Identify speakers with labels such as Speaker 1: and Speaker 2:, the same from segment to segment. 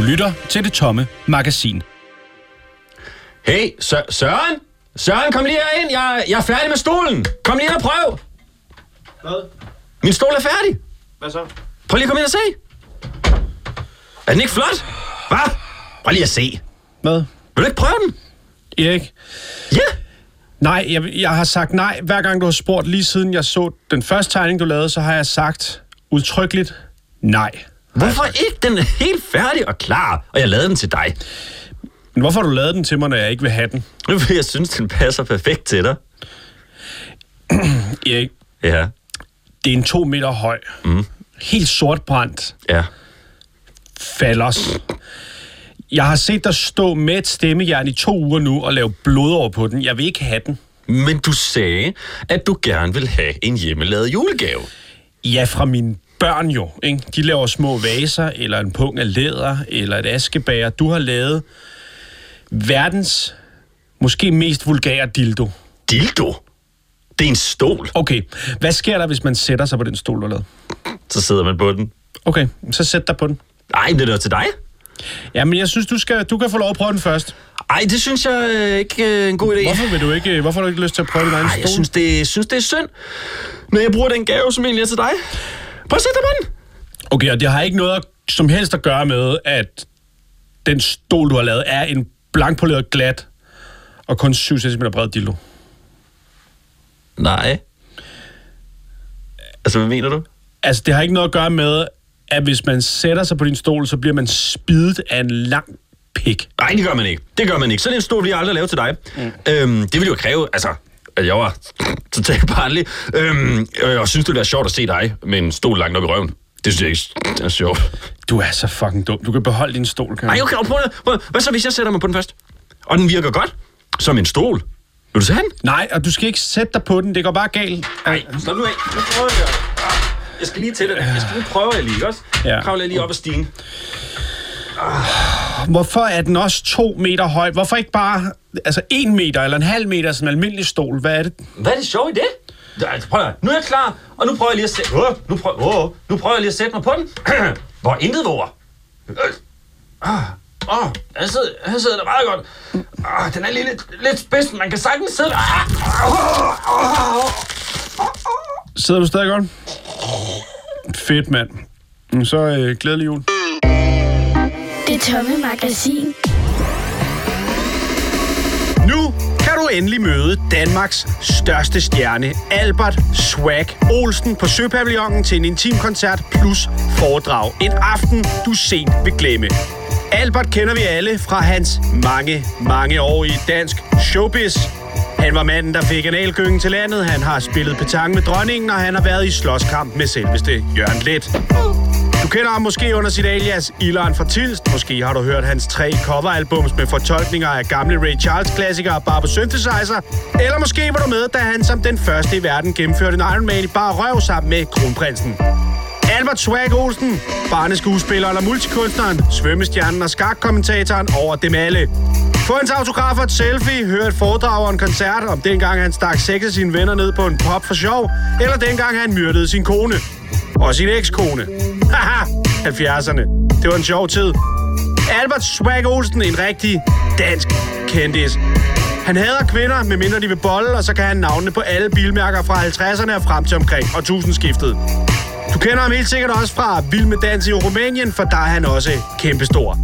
Speaker 1: lytter til det tomme magasin.
Speaker 2: Hey, Sø- Søren? Søren, kom lige ind. Jeg, jeg er færdig med stolen. Kom lige ind og prøv.
Speaker 3: Hvad?
Speaker 2: Min stol er færdig.
Speaker 3: Hvad så?
Speaker 2: Prøv lige at komme ind og se. Er den ikke flot? Hvad? Prøv lige at se.
Speaker 1: Hvad?
Speaker 2: Vil du ikke prøve den?
Speaker 1: Erik?
Speaker 2: Ja.
Speaker 1: Nej, jeg, jeg har sagt nej, hver gang du har spurgt. Lige siden jeg så den første tegning, du lavede, så har jeg sagt udtrykkeligt nej.
Speaker 2: Hvorfor ikke? Den er helt færdig og klar, og jeg lavede den til dig.
Speaker 1: Men hvorfor har du lavet den til mig, når jeg ikke vil have den?
Speaker 2: Nu jeg synes, den passer perfekt til dig.
Speaker 1: Erik,
Speaker 2: Ja,
Speaker 1: det er en to meter høj, mm. helt sortbrændt
Speaker 2: ja.
Speaker 1: fallers. Jeg har set dig stå med et stemmejern i to uger nu og lave blod over på den. Jeg vil ikke have den.
Speaker 2: Men du sagde, at du gerne vil have en hjemmelavet julegave.
Speaker 1: Ja, fra mine børn jo. Ikke? De laver små vaser, eller en pung af læder, eller et askebager. Du har lavet verdens måske mest vulgære dildo.
Speaker 2: Dildo? Det er en stol.
Speaker 1: Okay, hvad sker der, hvis man sætter sig på den stol, du har lavet?
Speaker 2: Så sidder man på den.
Speaker 1: Okay, så sæt dig på den.
Speaker 2: Nej, det er til dig.
Speaker 1: Ja, men jeg synes, du, skal, du kan få lov at prøve den først.
Speaker 2: Ej, det synes jeg øh, ikke er en god idé.
Speaker 1: Hvorfor vil du ikke, hvorfor har du ikke lyst til at prøve din egen stol?
Speaker 2: jeg synes det, synes, det er synd, når jeg bruger den gave, som egentlig er til dig. Prøv at sætte dig på den.
Speaker 1: Okay, og det har ikke noget som helst at gøre med, at den stol, du har lavet, er en blankpoleret glat og kun 7 cm bred dildo.
Speaker 2: Nej. Altså, hvad mener du?
Speaker 1: Altså, det har ikke noget at gøre med, at hvis man sætter sig på din stol, så bliver man spidet af en lang pik.
Speaker 2: Nej, det gør man ikke. Det gør man ikke. Sådan en stol vil jeg aldrig lave til dig. Mm. Øhm, det ville jo kræve, altså, at jeg var totalt barnlig. Øhm, jeg synes, det ville være sjovt at se dig med en stol langt op i røven. Det synes jeg ikke er sjovt.
Speaker 1: Du er så fucking dum. Du kan beholde din stol, kan
Speaker 2: Nej, okay, prøv, prøv, hvad så, hvis jeg sætter mig på den først? Og den virker godt? Som en stol? Vil du se den?
Speaker 1: Nej, og du skal ikke sætte dig på den. Det går bare galt.
Speaker 2: Nej, slap nu af. Nu prøver jeg. Jeg skal lige til det. Jeg skal, nu prøver jeg lige, ikke også?
Speaker 1: Ja.
Speaker 2: Kravler jeg lige op ad stigen.
Speaker 1: Hvorfor er den også to meter høj? Hvorfor ikke bare altså en meter eller en halv meter som en almindelig stol? Hvad er det?
Speaker 2: Hvad er det sjove i det? Altså, prøv nu er jeg klar, og nu prøver jeg lige at sætte... Oh, nu, prøver, oh, nu prøver jeg lige at sætte mig på den. Hvor intet våger. Øh, Ah, åh, jeg sidder, jeg sidder der meget godt. Ah, den er lige lidt, lidt spids, man kan sagtens sidde der. Ah, ah, ah, ah.
Speaker 1: Sidder du stadig godt? Fedt, mand. Så øh, glædelig jul.
Speaker 4: Det tomme magasin.
Speaker 1: Endelig møde Danmarks største stjerne, Albert Swag Olsen, på Søpavillonen til en intimkoncert plus foredrag. En aften, du sent vil glemme. Albert kender vi alle fra hans mange, mange år i dansk showbiz. Han var manden, der fik analgyngen til landet, han har spillet petang med dronningen, og han har været i slåskamp med selveste Jørgen Let. Du kender ham måske under sit alias Ilan fra Tilst. Måske har du hørt hans tre coveralbums med fortolkninger af gamle Ray Charles-klassikere bare på synthesizer. Eller måske var du med, da han som den første i verden gennemførte en Iron Man i bare røv sammen med kronprinsen. Albert Swag Olsen, barneskuespiller eller multikunstneren, svømmestjernen og skakkommentatoren over dem alle. Få hans autograf og et selfie, hør et foredrag og en koncert om dengang han stak seks af sine venner ned på en pop for sjov, eller dengang han myrdede sin kone. Og sin ekskone. Haha, 70'erne. Det var en sjov tid. Albert Swag Olsen, en rigtig dansk kendis. Han hader kvinder, medmindre de vil bolle, og så kan han navnene på alle bilmærker fra 50'erne og frem til omkring og tusindskiftet. Du kender ham helt sikkert også fra Vild med Dans i Rumænien, for der er han også kæmpestor.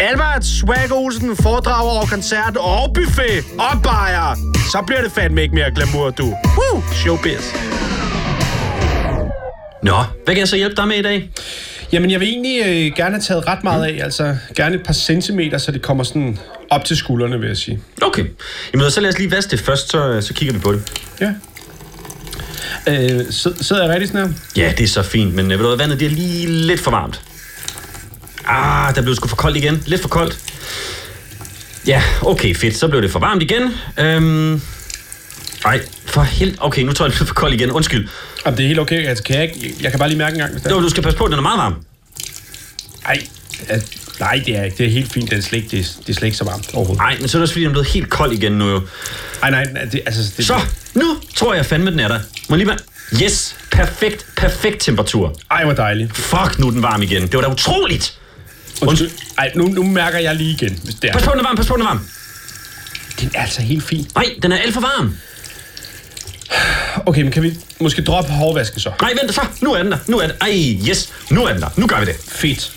Speaker 1: Albert Swag Olsen foredrag over koncert og buffet og bajer. Så bliver det fandme ikke mere glamour, du. Woo! Showbiz.
Speaker 2: Nå, hvad kan jeg så hjælpe dig med i dag?
Speaker 1: Jamen, jeg vil egentlig øh, gerne have taget ret meget af, altså gerne et par centimeter, så det kommer sådan op til skuldrene, vil jeg sige.
Speaker 2: Okay. Jamen, så lad os lige vaske det først, så, så kigger vi på det.
Speaker 1: Ja. Øh, sid- sidder jeg rigtig sådan her?
Speaker 2: Ja, det er så fint, men øh, ved du hvad, vandet det er lige lidt for varmt. Ah, der blev sgu for koldt igen. Lidt for koldt. Ja, okay, fedt. Så blev det for varmt igen. Øhm... Ej, for helt... Okay, nu tror jeg, det for koldt igen. Undskyld.
Speaker 1: Jamen, det er helt okay. Altså, kan jeg, ikke, jeg kan bare lige mærke en gang, hvis det er.
Speaker 2: Jo, du skal passe på, den er meget varm.
Speaker 1: Ej, altså, nej, det er ikke. Det er helt fint. Det er slet ikke, det er, det er slet ikke så varmt overhovedet.
Speaker 2: Nej, men så er det også fordi, den er blevet helt kold igen nu jo.
Speaker 1: Ej, nej, nej, det, altså... Det,
Speaker 2: Så, nu tror jeg fandme, den er der. Må lige være... Yes, perfekt, perfekt temperatur.
Speaker 1: Ej, hvor dejligt.
Speaker 2: Fuck, nu er den varm igen. Det var da utroligt.
Speaker 1: Undskyld. Ej, nu, nu mærker jeg lige igen, hvis det er.
Speaker 2: Pas på, den er varm, pas på, den er varm.
Speaker 1: Den er altså helt fin.
Speaker 2: Nej, den er alt for varm.
Speaker 1: Okay, men kan vi måske droppe hårvasken så?
Speaker 2: Nej, vent så. Nu er den der. Nu er den. Ej, yes. Nu er den der. Nu gør vi det.
Speaker 1: Fedt.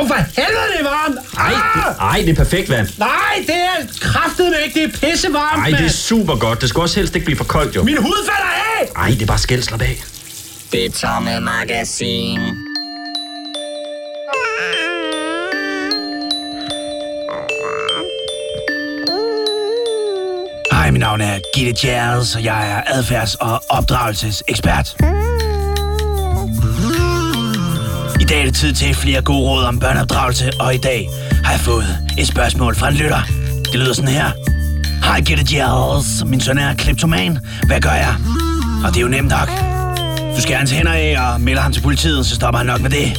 Speaker 1: Åh, for helvede, det er varmt!
Speaker 2: Ej,
Speaker 1: Ah!
Speaker 2: det, ej, det er perfekt vand.
Speaker 1: Nej, det er kraftet ikke. Det er pissevarmt,
Speaker 2: Ej, det er super godt. Det skal også helst ikke blive for koldt, jo.
Speaker 1: Min hud falder af!
Speaker 2: Ej, det er bare skæld, slap af.
Speaker 3: Det tomme magasin.
Speaker 5: Hej, mit navn er Gitte Charles, og jeg er adfærds- og opdragelsesekspert. I dag er det tid til flere gode råd om børneopdragelse, og i dag har jeg fået et spørgsmål fra en lytter. Det lyder sådan her. Hej Gitte Charles, min søn er kleptoman. Hvad gør jeg? Og det er jo nemt nok. Du skærer hans hænder af og melder ham til politiet, så stopper han nok med det.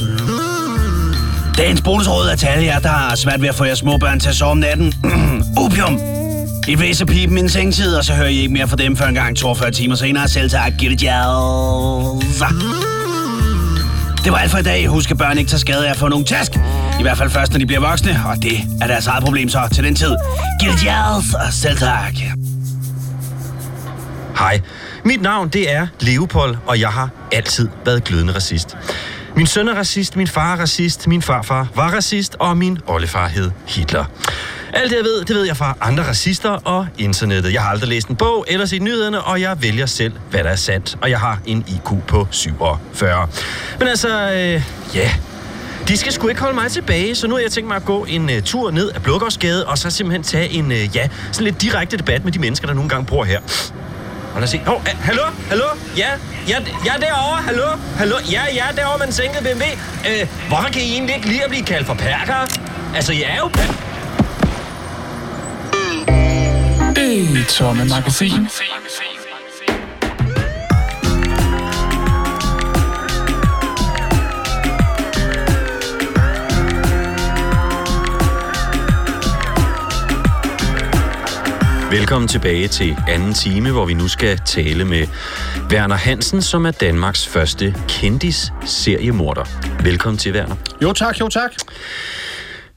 Speaker 5: Dagens bonusråd er til alle jer, der har svært ved at få jeres små børn til at sove om natten. Opium! I væs pipen min sengtid, og så hører I ikke mere fra dem før en gang 42 timer senere. Selv tak, get it, jazz. Det var alt for i dag. Husk, at børn ikke tager skade af at få nogle task. I hvert fald først, når de bliver voksne, og det er deres eget problem så til den tid. Get it, jazz, og selv tak.
Speaker 2: Hej, mit navn det er Leopold, og jeg har altid været glødende racist. Min søn er racist, min far er racist, min farfar var racist, og min oldefar hed Hitler. Alt det, jeg ved, det ved jeg fra andre racister og internettet. Jeg har aldrig læst en bog eller set nyhederne, og jeg vælger selv, hvad der er sandt. Og jeg har en IQ på 47. Men altså, øh, ja, de skal sgu ikke holde mig tilbage, så nu har jeg tænkt mig at gå en uh, tur ned ad Blågårdsgade, og så simpelthen tage en, uh, ja, sådan lidt direkte debat med de mennesker, der nogle gange bor her. Og lad os se. Hov, oh, hallo, hallo? Ja, ja, ja, derovre, hallo, hallo? Ja, ja, derovre med en sænket BMW. Øh, hvorfor kan I egentlig ikke lide at blive kaldt for perker? Altså, jeg er jo per...
Speaker 6: Det tomme magasin.
Speaker 2: Velkommen tilbage til anden time, hvor vi nu skal tale med Werner Hansen, som er Danmarks første kendis-seriemorder. Velkommen til, Werner.
Speaker 1: Jo tak, jo tak.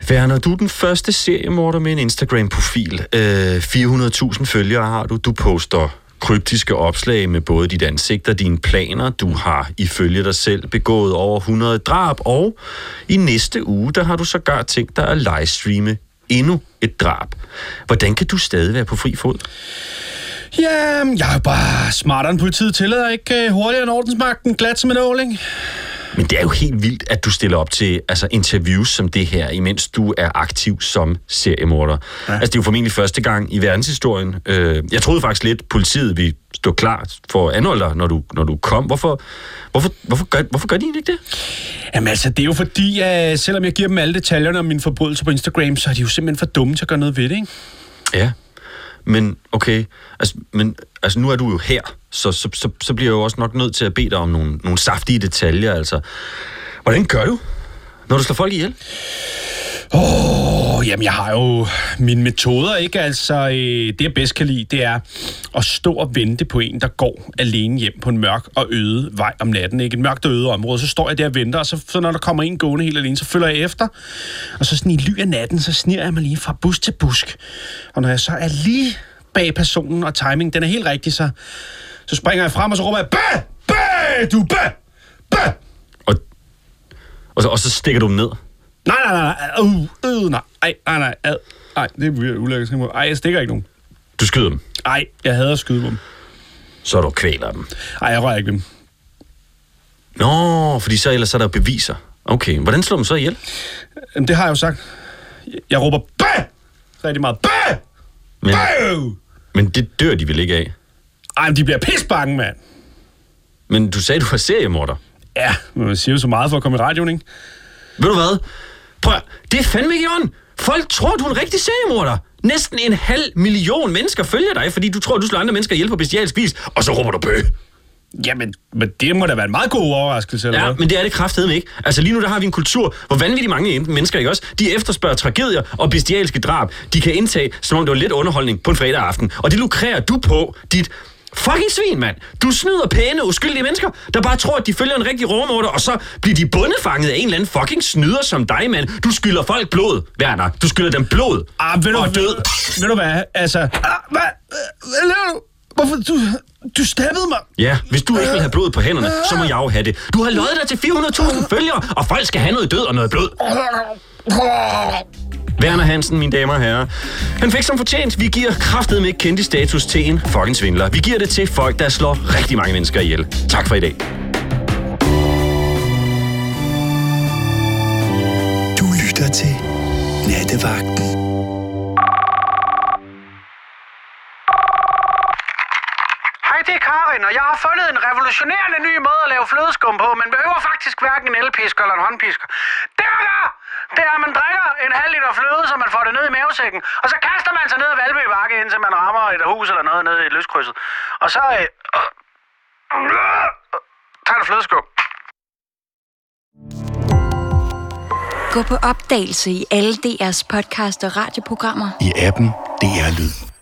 Speaker 2: Werner, du er den første seriemorder med en Instagram-profil. Øh, 400.000 følgere har du. Du poster kryptiske opslag med både dit ansigt og dine planer. Du har ifølge dig selv begået over 100 drab, og i næste uge, der har du sågar tænkt dig at livestreame endnu et drab. Hvordan kan du stadig være på fri fod?
Speaker 1: Ja, jeg er jo bare smartere end politiet tillader ikke hurtigere end ordensmagten. Glat som en åling.
Speaker 2: Men det er jo helt vildt, at du stiller op til altså, interviews som det her, imens du er aktiv som seriemorder. Ja. Altså, det er jo formentlig første gang i verdenshistorien. Øh, jeg troede faktisk lidt, politiet ville stå klar for at anholde dig, når du, når du kom. Hvorfor, hvorfor, hvorfor, gør, hvorfor gør de ikke det?
Speaker 1: Jamen altså, det er jo fordi, at selvom jeg giver dem alle detaljerne om mine forbrydelser på Instagram, så er de jo simpelthen for dumme til at gøre noget ved det, ikke?
Speaker 2: Ja, men okay. Altså, men, altså nu er du jo her, så, så, så, så bliver jeg jo også nok nødt til at bede dig om nogle, nogle saftige detaljer. Altså, hvordan gør du, når du slår folk ihjel?
Speaker 1: Åh, oh, jamen jeg har jo mine metoder, ikke? Altså, øh, det jeg bedst kan lide, det er at stå og vente på en, der går alene hjem på en mørk og øde vej om natten, ikke? Et mørkt og øde område. Så står jeg der og venter, og så, så når der kommer en gående helt alene, så følger jeg efter. Og så sådan i ly af natten, så sniger jeg mig lige fra busk til busk. Og når jeg så er lige bag personen, og timing, den er helt rigtig, så, så springer jeg frem, og så råber jeg, Bæ! Bæ! Du bæ! Bæ!
Speaker 2: Og, og, så, og så stikker du ned?
Speaker 1: Nej, nej, nej, nej, uh, nej, ej, nej, nej, ad. Ej, det er ulækkert. Ej, jeg stikker ikke nogen.
Speaker 2: Du skyder dem,
Speaker 1: Ej, jeg hader at skyde dem.
Speaker 2: så du kvæler dem.
Speaker 1: Ej, jeg rører ikke dem.
Speaker 2: Nå, fordi så ellers er der beviser. Okay, hvordan slår dem så ihjel?
Speaker 1: Jamen, det har jeg jo sagt. Jeg- råber, bæ! Rigtig meget, bæ!
Speaker 2: Men,
Speaker 1: Bæv!
Speaker 2: men det dør de vel ikke af?
Speaker 1: Ej, men de bliver pisbange, mand.
Speaker 2: Men du sagde, du var seriemorder.
Speaker 1: Ja, men man siger jo så meget for at komme i radioen, ikke?
Speaker 2: Ved du hvad? Prøv, det er fandme ikke i. Folk tror, du er en rigtig seriemorder. Næsten en halv million mennesker følger dig, fordi du tror, du slår andre mennesker ihjel på bestialsk vis, og så råber du bø.
Speaker 1: Jamen, men det må da være en meget god overraskelse, eller
Speaker 2: Ja,
Speaker 1: hvad?
Speaker 2: men det er det kraftedeme ikke. Altså lige nu der har vi en kultur, hvor vanvittigt mange mennesker, ikke også? De efterspørger tragedier og bestialske drab. De kan indtage, som om det var lidt underholdning på en fredag aften. Og det lukrerer du på, dit Fucking svin, mand. Du snyder pæne, uskyldige mennesker, der bare tror, at de følger en rigtig råmorder, og så bliver de bundefanget af en eller anden fucking snyder som dig, mand. Du skylder folk blod, Werner. Du skylder dem blod
Speaker 7: Ah, ved du,
Speaker 2: og død.
Speaker 7: Ved du hvad? Altså... Ah, hvad? Hvad laver du? Hvorfor? Du, du stabbede mig.
Speaker 2: Ja, hvis du ikke vil have blod på hænderne, så må jeg jo have det. Du har løjet dig til 400.000 følgere, og folk skal have noget død og noget blod. Werner Hansen, mine damer og herrer. Han fik som fortjent. Vi giver kraftet med kendt status til en fucking svindler. Vi giver det til folk, der slår rigtig mange mennesker ihjel. Tak for i dag.
Speaker 8: Du lytter til Nattevagten.
Speaker 1: Hej, det er Karin, og jeg har fundet en revolutionerende ny måde at lave flødeskum på. Man behøver faktisk hverken en elpisker eller en håndpisker. Det man gør, det er, at man drikker en halv liter fløde, så man får det ned i mavesækken. Og så kaster man sig ned ad Valby Bakke, indtil man rammer et hus eller noget nede i lyskrydset. Og så... Øh, øh, øh, tager du flødeskum.
Speaker 9: Gå på opdagelse i alle DR's podcast og radioprogrammer.
Speaker 8: I appen DR Lyd.